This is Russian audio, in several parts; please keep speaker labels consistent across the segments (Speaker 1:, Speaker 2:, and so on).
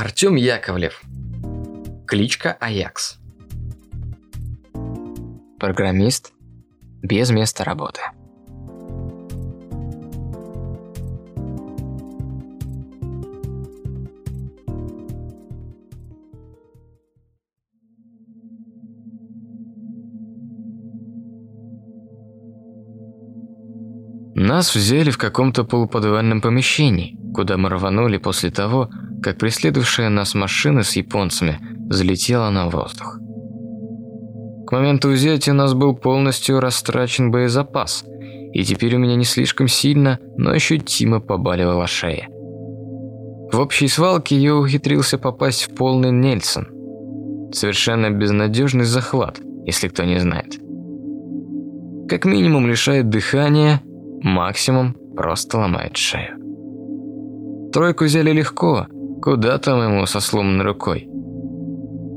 Speaker 1: Артем Яковлев. Кличка Аякс. Программист без места работы. Нас взяли в каком-то полуподвальном помещении, куда мы рванули после того, как преследовавшая нас машина с японцами залетела на воздух. К моменту взятия у нас был полностью растрачен боезапас, и теперь у меня не слишком сильно, но ощутимо побаливала шея. В общей свалке я ухитрился попасть в полный Нельсон. Совершенно безнадежный захват, если кто не знает. Как минимум лишает дыхания, Максимум просто ломает шею. Тройку взяли легко, куда там ему со сломанной рукой.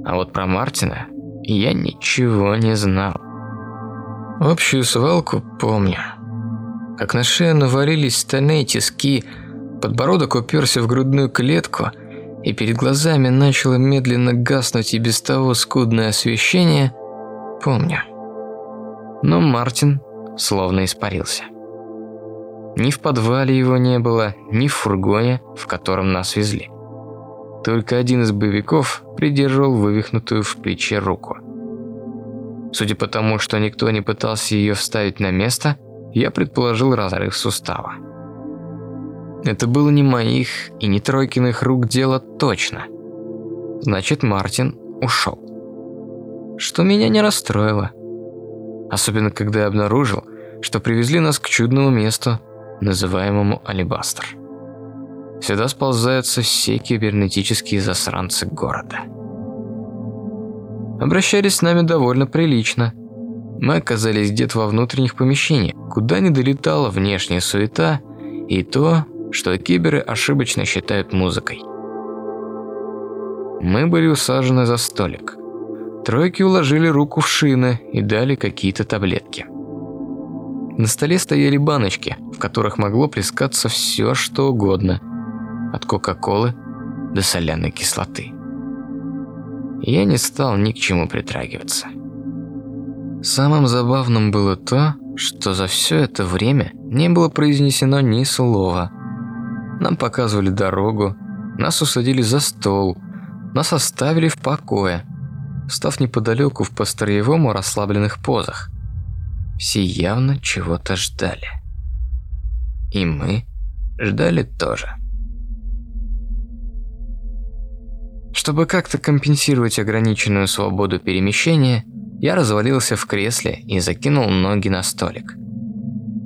Speaker 1: А вот про Мартина я ничего не знал. Общую свалку помню. Как на шею навалились стальные тиски, подбородок уперся в грудную клетку, и перед глазами начало медленно гаснуть и без того скудное освещение, помню. Но Мартин словно испарился. Ни в подвале его не было, ни в фургоне, в котором нас везли. Только один из боевиков придерживал вывихнутую в плече руку. Судя по тому, что никто не пытался ее вставить на место, я предположил разрыв сустава. Это было не моих и не Тройкиных рук дело точно. Значит, Мартин ушел. Что меня не расстроило. Особенно, когда я обнаружил, что привезли нас к чудному месту, называемому Алибастер. Сюда сползаются все кибернетические засранцы города. Обращались с нами довольно прилично. Мы оказались где-то во внутренних помещениях, куда не долетала внешняя суета и то, что киберы ошибочно считают музыкой. Мы были усажены за столик. Тройки уложили руку в шины и дали какие-то таблетки. На столе стояли баночки, в которых могло плескаться все, что угодно. От кока-колы до соляной кислоты. Я не стал ни к чему притрагиваться. Самым забавным было то, что за все это время не было произнесено ни слова. Нам показывали дорогу, нас усадили за стол, нас оставили в покое, став неподалеку в по-старьевому расслабленных позах. Все явно чего-то ждали. И мы ждали тоже. Чтобы как-то компенсировать ограниченную свободу перемещения, я развалился в кресле и закинул ноги на столик.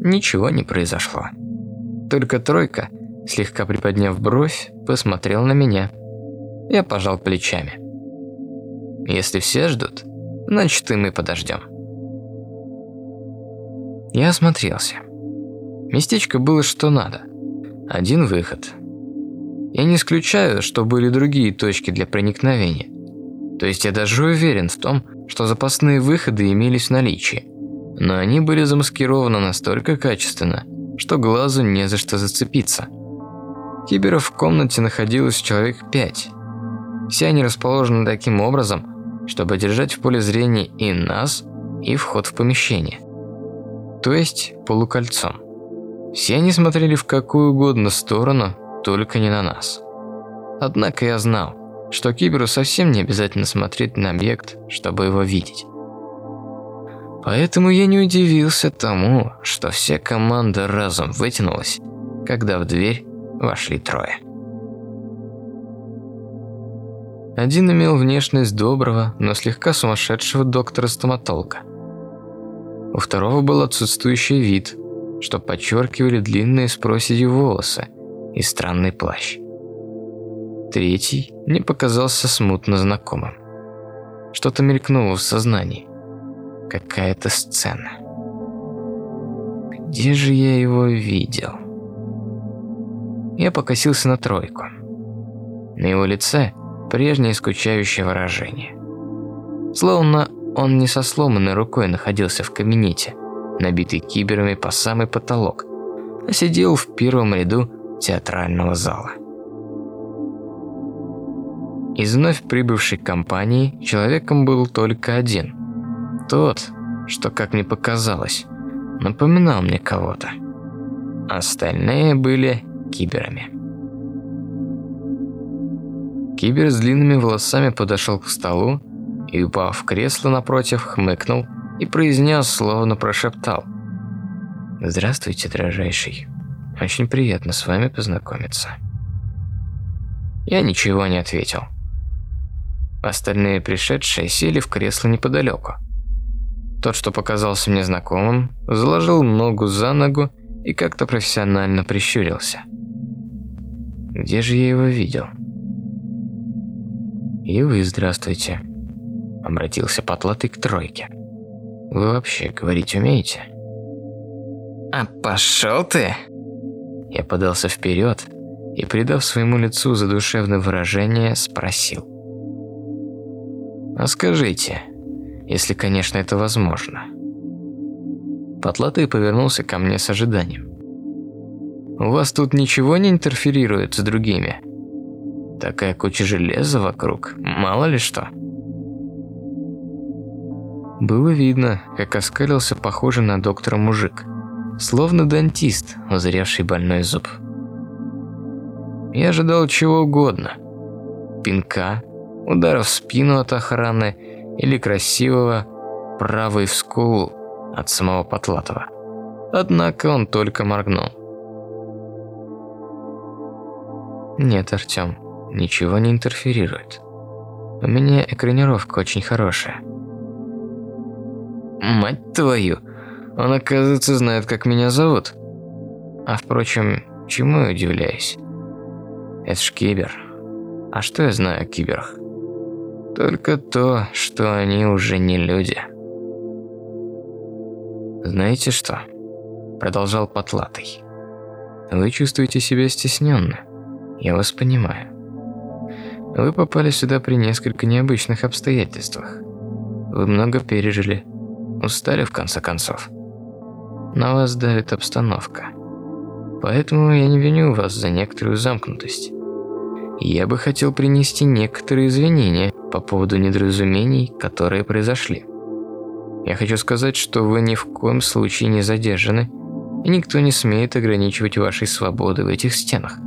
Speaker 1: Ничего не произошло. Только тройка, слегка приподняв бровь, посмотрел на меня. Я пожал плечами. Если все ждут, значит и мы подождем. Я осмотрелся. Местечко было что надо. Один выход. Я не исключаю, что были другие точки для проникновения. То есть я даже уверен в том, что запасные выходы имелись в наличии. Но они были замаскированы настолько качественно, что глазу не за что зацепиться. Киберов в комнате находилось человек пять. Все они расположены таким образом, чтобы держать в поле зрения и нас, и вход в помещение то есть полукольцом. Все они смотрели в какую угодно сторону, только не на нас. Однако я знал, что киберу совсем не обязательно смотреть на объект, чтобы его видеть. Поэтому я не удивился тому, что вся команда разом вытянулась, когда в дверь вошли трое. Один имел внешность доброго, но слегка сумасшедшего доктора-стоматолога. У второго был отсутствующий вид, что подчеркивали длинные с проседью волосы и странный плащ. Третий мне показался смутно знакомым. Что-то мелькнуло в сознании. Какая-то сцена. Где же я его видел? Я покосился на тройку. На его лице прежнее скучающее выражение. Словно он не со сломанной рукой находился в кабинете, набитый киберами по самый потолок, а сидел в первом ряду театрального зала. Из вновь прибывшей компании человеком был только один. Тот, что, как мне показалось, напоминал мне кого-то. Остальные были киберами. Кибер с длинными волосами подошел к столу и, упав в кресло напротив, хмыкнул и произнес, словно прошептал. «Здравствуйте, дрожайший. Очень приятно с вами познакомиться». Я ничего не ответил. Остальные пришедшие сели в кресло неподалеку. Тот, что показался мне знакомым, заложил ногу за ногу и как-то профессионально прищурился. Где же я его видел? «И вы здравствуйте», – обратился потлатый к тройке. «Вы вообще говорить умеете?»
Speaker 2: «А пошел ты!»
Speaker 1: Я подался вперед и, придав своему лицу задушевное выражение, спросил. «А скажите, если, конечно, это возможно». Потлатый повернулся ко мне с ожиданием. «У вас тут ничего не интерферирует с другими?» Такая куча железа вокруг, мало ли что. Было видно, как оскалился похожий на доктора мужик, словно дантист, узревший больной зуб. Я ожидал чего угодно. Пинка, удара в спину от охраны или красивого правой в скулу от самого Потлатова. Однако он только моргнул. «Нет, Артём, ничего не интерферирует. У меня экранировка очень хорошая. Мать твою, он оказывается знает, как меня зовут. А впрочем, чему я удивляюсь? Это ж кибер. А что я знаю о киберах? Только то, что они уже не люди. Знаете что? Продолжал Потлатый. Вы чувствуете себя стесненно. Я вас понимаю. Вы попали сюда при несколько необычных обстоятельствах. Вы много пережили, устали в конце концов. На вас давит обстановка. Поэтому я не виню вас за некоторую замкнутость. Я бы хотел принести некоторые извинения по поводу недоразумений, которые произошли. Я хочу сказать, что вы ни в коем случае не задержаны, и никто не смеет ограничивать вашей свободы в этих стенах.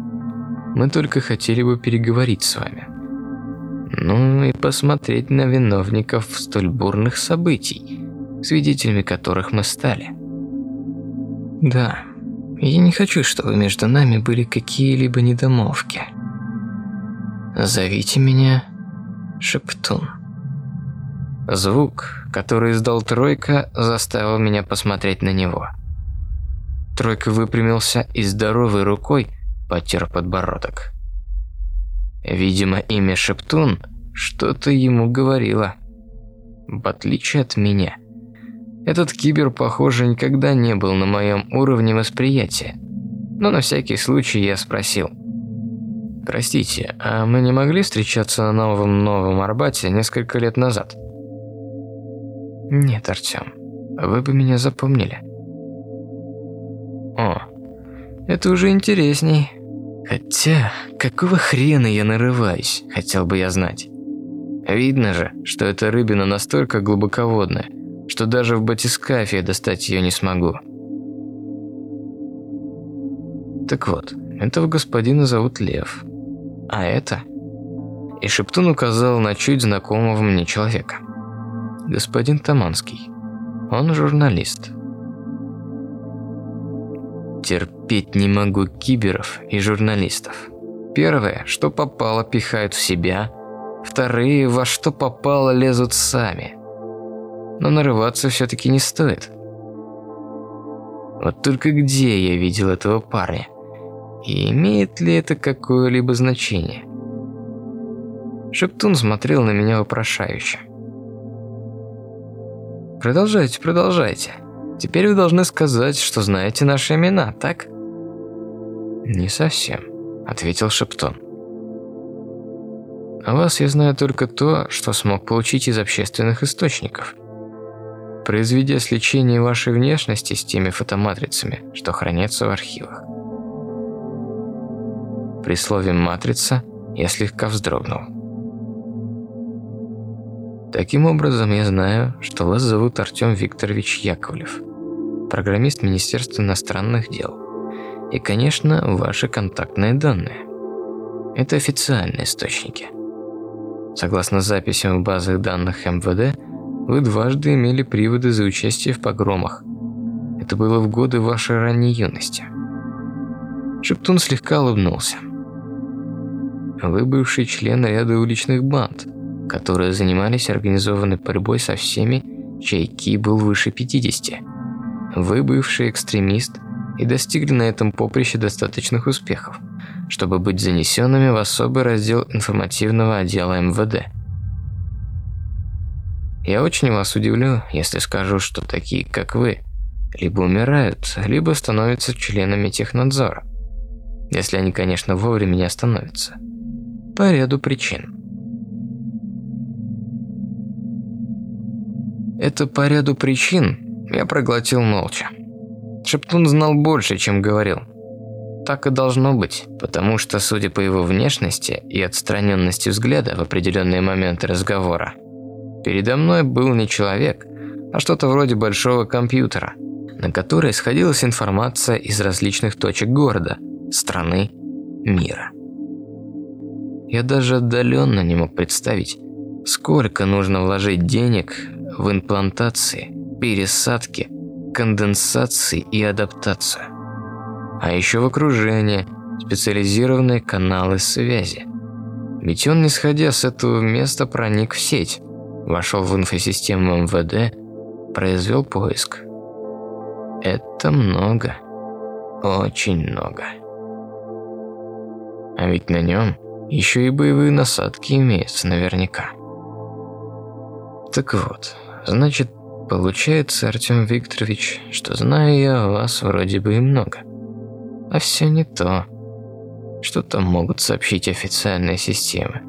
Speaker 1: Мы только хотели бы переговорить с вами ну и посмотреть на виновников столь бурных событий, свидетелями которых мы стали. Да, я не хочу, чтобы между нами были какие-либо недомовки. Зовите меня Шептун. Звук, который издал Тройка, заставил меня посмотреть на него. Тройка выпрямился и здоровой рукой потер подбородок. Видимо, имя Шептун что-то ему говорило. В отличие от меня. Этот кибер, похоже, никогда не был на моем уровне восприятия. Но на всякий случай я спросил. «Простите, а мы не могли встречаться на новом Новом Арбате несколько лет назад?» «Нет, Артём, вы бы меня запомнили». «О, это уже интересней. Хотя, какого хрена я нарываюсь, хотел бы я знать. Видно же, что эта рыбина настолько глубоководная, что даже в батискафе достать ее не смогу. Так вот, этого господина зовут Лев. А это... И Шептун указал на чуть знакомого мне человека. Господин Таманский. Он журналист. Терпеть не могу киберов и журналистов. Первое, что попало, пихают в себя. Вторые, во что попало, лезут сами. Но нарываться все-таки не стоит. Вот только где я видел этого парня? И имеет ли это какое-либо значение? Шептун смотрел на меня вопрошающе. «Продолжайте, продолжайте», Теперь вы должны сказать, что знаете наши имена, так? Не совсем, ответил Шептон. О вас я знаю только то, что смог получить из общественных источников. Произведя сличение вашей внешности с теми фотоматрицами, что хранятся в архивах. При слове «матрица» я слегка вздрогнул. Таким образом, я знаю, что вас зовут Артем Викторович Яковлев, программист Министерства иностранных дел. И, конечно, ваши контактные данные. Это официальные источники. Согласно записям в базах данных МВД, вы дважды имели приводы за участие в погромах. Это было в годы вашей ранней юности. Шептун слегка улыбнулся. Вы бывший член ряда уличных банд – которые занимались организованной борьбой со всеми, чей ки был выше 50. Вы бывший экстремист и достигли на этом поприще достаточных успехов, чтобы быть занесенными в особый раздел информативного отдела МВД. Я очень вас удивлю, если скажу, что такие, как вы, либо умирают, либо становятся членами технадзора. Если они, конечно, вовремя не остановятся. По ряду причин. Это по ряду причин я проглотил молча. Шептун знал больше, чем говорил. Так и должно быть, потому что, судя по его внешности и отстраненности взгляда в определенные моменты разговора, передо мной был не человек, а что-то вроде большого компьютера, на который сходилась информация из различных точек города, страны, мира. Я даже отдаленно не мог представить, сколько нужно вложить денег в имплантации, пересадки, конденсации и адаптацию. А еще в окружение, специализированные каналы связи. Ведь он, не сходя с этого места, проник в сеть, вошел в инфосистему МВД, произвел поиск. Это много. Очень много. А ведь на нем еще и боевые насадки имеются наверняка. Так вот, значит, получается, Артем Викторович, что знаю я о вас вроде бы и много. А все не то. Что там могут сообщить официальные системы?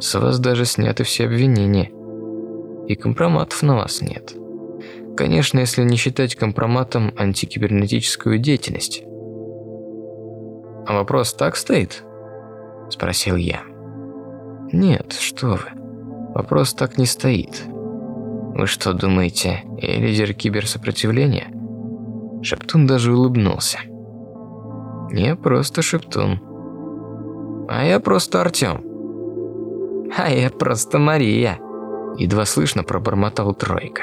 Speaker 1: С вас даже сняты все обвинения. И компроматов на вас нет. Конечно, если не считать компроматом антикибернетическую деятельность. А вопрос так стоит? Спросил я. Нет, что вы. Вопрос так не стоит. Вы что думаете, я лидер киберсопротивления? Шептун даже улыбнулся. Я просто Шептун. А я просто Артем. А я просто Мария. Едва слышно пробормотал Тройка.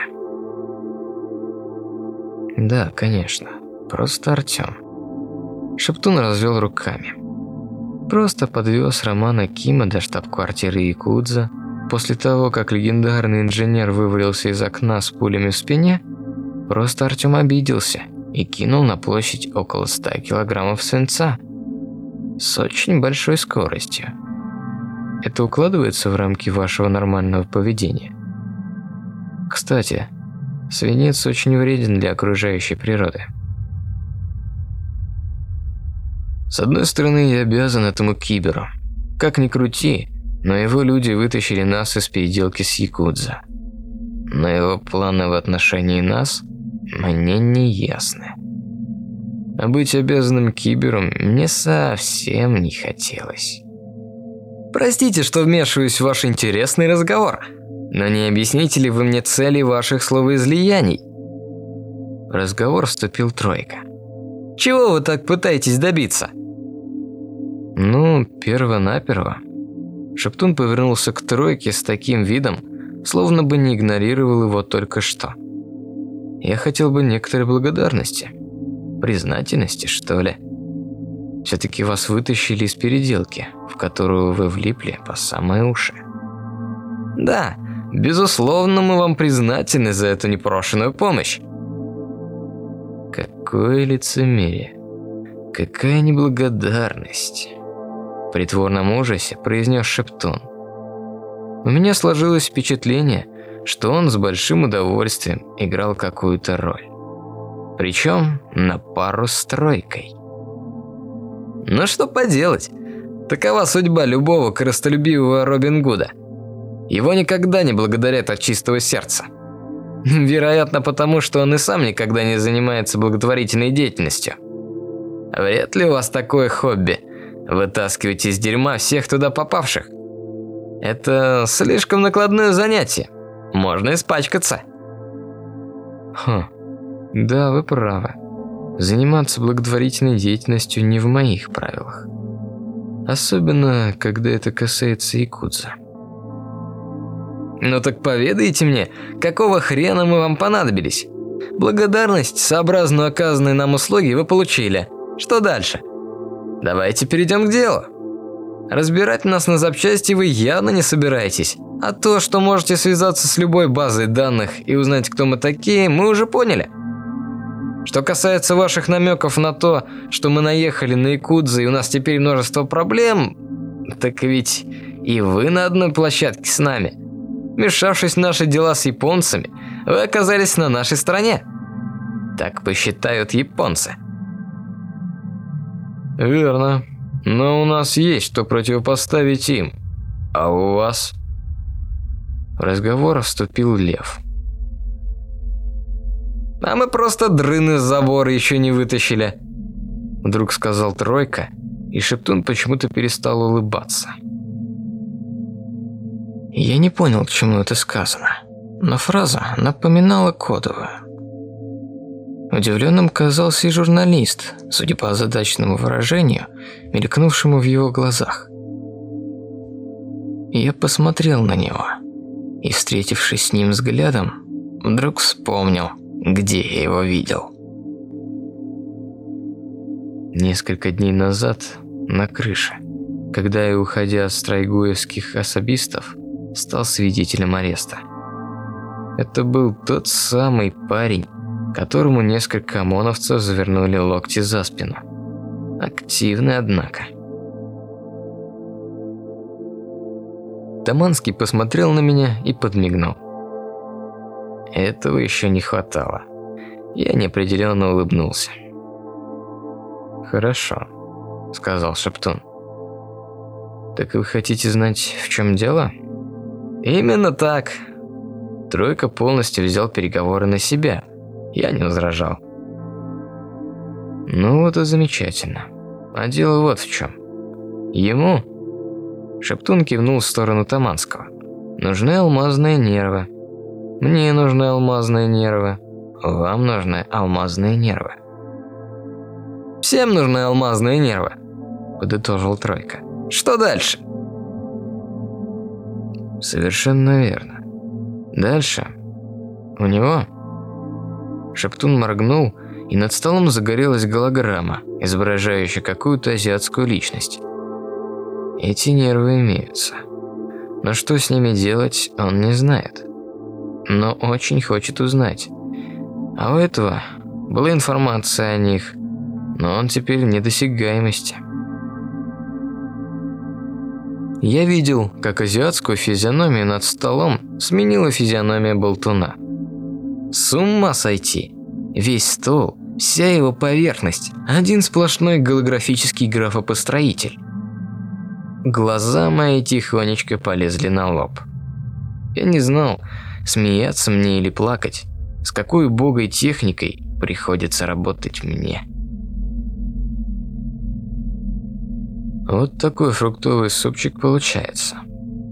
Speaker 1: Да, конечно, просто Артем. Шептун развел руками. Просто подвез Романа Кима до штаб-квартиры Якудза, После того, как легендарный инженер вывалился из окна с пулями в спине, просто Артем обиделся и кинул на площадь около 100 килограммов свинца с очень большой скоростью. Это укладывается в рамки вашего нормального поведения. Кстати, свинец очень вреден для окружающей природы. С одной стороны, я обязан этому киберу. Как ни крути, но его люди вытащили нас из переделки с Якудза. Но его планы в отношении нас мне не ясны. А быть обязанным кибером мне совсем не хотелось. Простите, что вмешиваюсь в ваш интересный разговор, но не объясните ли вы мне цели ваших словоизлияний? Разговор вступил Тройка. Чего вы так пытаетесь добиться? Ну, перво-наперво, Шептун повернулся к тройке с таким видом, словно бы не игнорировал его только что. Я хотел бы некоторой благодарности. Признательности, что ли. Все-таки вас вытащили из переделки, в которую вы влипли по самые уши. Да, безусловно, мы вам признательны за эту непрошенную помощь. Какое лицемерие. Какая неблагодарность притворном ужасе произнес Шептун. У меня сложилось впечатление, что он с большим удовольствием играл какую-то роль. Причем на пару с тройкой. Ну что поделать, такова судьба любого коростолюбивого Робин Гуда. Его никогда не благодарят от чистого сердца. Вероятно, потому что он и сам никогда не занимается благотворительной деятельностью. Вряд ли у вас такое хобби – Вытаскивать из дерьма всех туда попавших.
Speaker 2: Это слишком накладное занятие. Можно испачкаться.
Speaker 1: Хм, да, вы правы. Заниматься благотворительной деятельностью не в моих правилах. Особенно, когда это касается якудза.
Speaker 2: Ну так поведайте мне, какого хрена мы вам понадобились? Благодарность, сообразно оказанной нам услуги, вы получили. Что дальше? Давайте перейдем к делу. Разбирать нас на запчасти вы явно не собираетесь. А то, что можете связаться с любой базой данных и узнать, кто мы такие, мы уже поняли. Что касается ваших намеков на то, что мы наехали на Якудзы и у нас теперь множество проблем, так ведь и вы на одной площадке с нами. Мешавшись в наши дела с японцами, вы оказались на нашей стороне. Так посчитают японцы.
Speaker 1: Верно. Но у нас есть что противопоставить им. А у вас? В разговор вступил Лев.
Speaker 2: А мы просто дрын из забора еще не вытащили. Вдруг сказал Тройка, и Шептун почему-то перестал улыбаться.
Speaker 1: Я не понял, к чему это сказано, но фраза напоминала кодовую. Удивленным казался и журналист, судя по озадаченному выражению, мелькнувшему в его глазах. Я посмотрел на него и, встретившись с ним взглядом, вдруг вспомнил, где я его видел. Несколько дней назад на крыше, когда я, уходя от страйгуевских особистов, стал свидетелем ареста. Это был тот самый парень, которому несколько ОМОНовцев завернули локти за спину. Активный, однако. Таманский посмотрел на меня и подмигнул. Этого еще не хватало. Я неопределенно улыбнулся. «Хорошо», — сказал Шептун. «Так вы хотите знать, в чем дело?»
Speaker 2: «Именно так».
Speaker 1: Тройка полностью взял переговоры на себя — я не возражал. Ну вот и замечательно. А дело вот в чем. Ему, Шептун кивнул в сторону Таманского, нужны алмазные нервы. Мне нужны алмазные нервы. Вам нужны алмазные нервы.
Speaker 2: Всем нужны алмазные нервы,
Speaker 1: подытожил Тройка.
Speaker 2: Что дальше?
Speaker 1: Совершенно верно. Дальше у него Шептун моргнул, и над столом загорелась голограмма, изображающая какую-то азиатскую личность. Эти нервы имеются. Но что с ними делать, он не знает. Но очень хочет узнать. А у этого была информация о них, но он теперь в недосягаемости. Я видел, как азиатскую физиономию над столом сменила физиономия болтуна. С ума сойти. Весь стол, вся его поверхность – один сплошной голографический графопостроитель. Глаза мои тихонечко полезли на лоб. Я не знал, смеяться мне или плакать, с какой богой техникой приходится работать мне. Вот такой фруктовый супчик получается,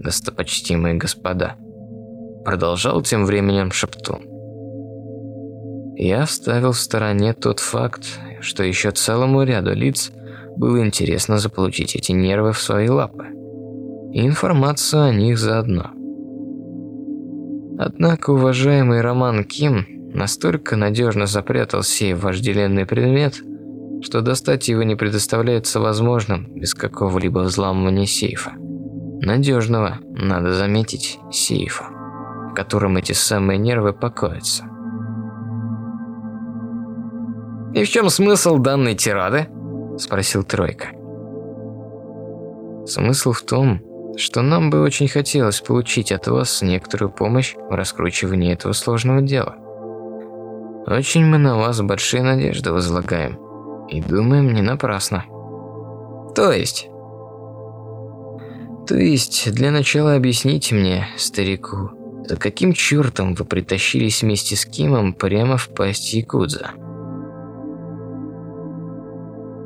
Speaker 1: достопочтимые господа. Продолжал тем временем Шептун. Я оставил в стороне тот факт, что еще целому ряду лиц было интересно заполучить эти нервы в свои лапы. И информацию о них заодно. Однако уважаемый Роман Ким настолько надежно запрятал сей вожделенный предмет, что достать его не предоставляется возможным без какого-либо взламывания сейфа. Надежного, надо заметить, сейфа, в котором эти самые нервы покоятся.
Speaker 2: «И в чем смысл данной тирады?» – спросил Тройка.
Speaker 1: «Смысл в том, что нам бы очень хотелось получить от вас некоторую помощь в раскручивании этого сложного дела. Очень мы на вас большие надежды возлагаем и думаем не напрасно».
Speaker 2: «То есть?»
Speaker 1: «То есть, для начала объясните мне, старику, за каким чертом вы притащились вместе с Кимом прямо в пасть Якудза?»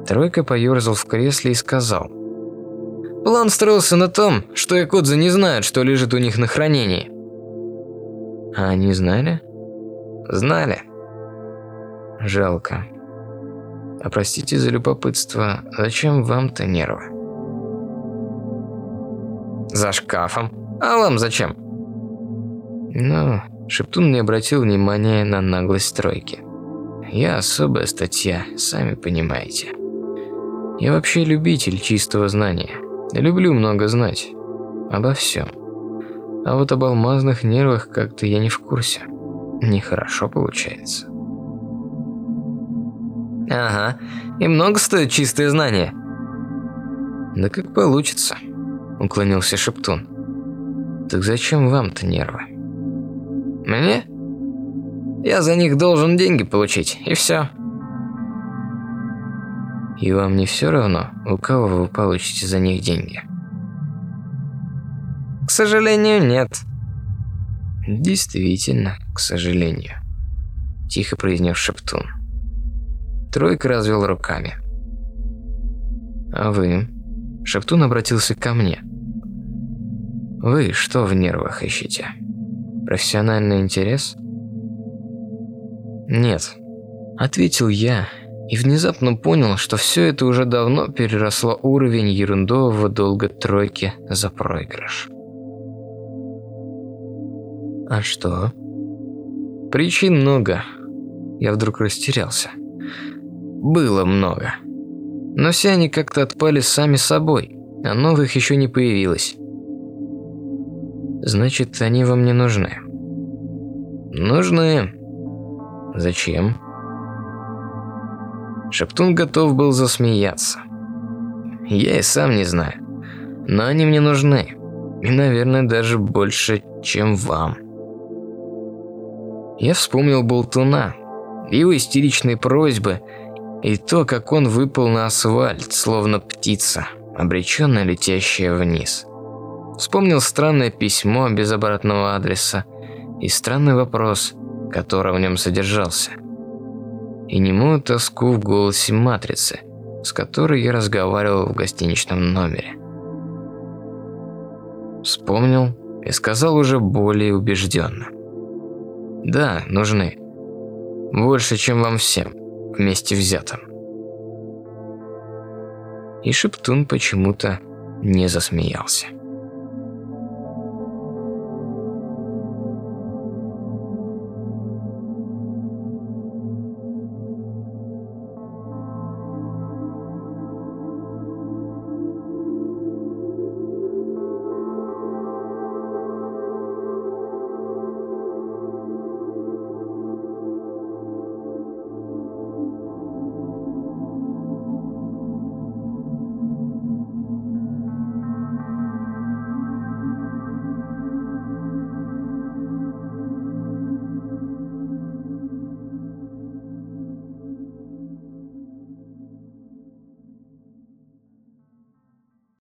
Speaker 1: Тройка поерзал в кресле и сказал.
Speaker 2: План строился на том, что якудзы не знают, что лежит у них на хранении.
Speaker 1: А они знали?
Speaker 2: Знали.
Speaker 1: Жалко. А простите за любопытство, зачем вам-то нервы?
Speaker 2: За шкафом. А вам зачем?
Speaker 1: Ну, Шептун не обратил внимания на наглость тройки. Я особая статья, сами понимаете. Я вообще любитель чистого знания. Люблю много знать. Обо всем. А вот об алмазных нервах как-то я не в курсе. Нехорошо получается.
Speaker 2: Ага, и много стоит чистое знание.
Speaker 1: Да как получится, уклонился Шептун. Так зачем вам-то нервы?
Speaker 2: Мне? Я за них должен деньги получить, и все.
Speaker 1: И вам не все равно, у кого вы получите за них деньги?
Speaker 2: К сожалению, нет.
Speaker 1: Действительно, к сожалению. Тихо произнес Шептун. Тройка развел руками. А вы? Шептун обратился ко мне. Вы что в нервах ищете? Профессиональный интерес? Нет, ответил я и внезапно понял, что все это уже давно переросло уровень ерундового долга тройки за проигрыш. А что? Причин много. Я вдруг растерялся. Было много. Но все они как-то отпали сами собой, а новых еще не появилось. Значит, они вам не нужны. Нужны. Зачем? Шептун готов был засмеяться. Я и сам не знаю. Но они мне нужны. И, наверное, даже больше, чем вам. Я вспомнил Болтуна, его истеричные просьбы и то, как он выпал на асфальт, словно птица, обреченно летящая вниз. Вспомнил странное письмо без обратного адреса и странный вопрос, который в нем содержался – и немую тоску в голосе матрицы, с которой я разговаривал в гостиничном номере. Вспомнил и сказал уже более убежденно. Да, нужны. Больше, чем вам всем, вместе взятым. И Шептун почему-то не засмеялся.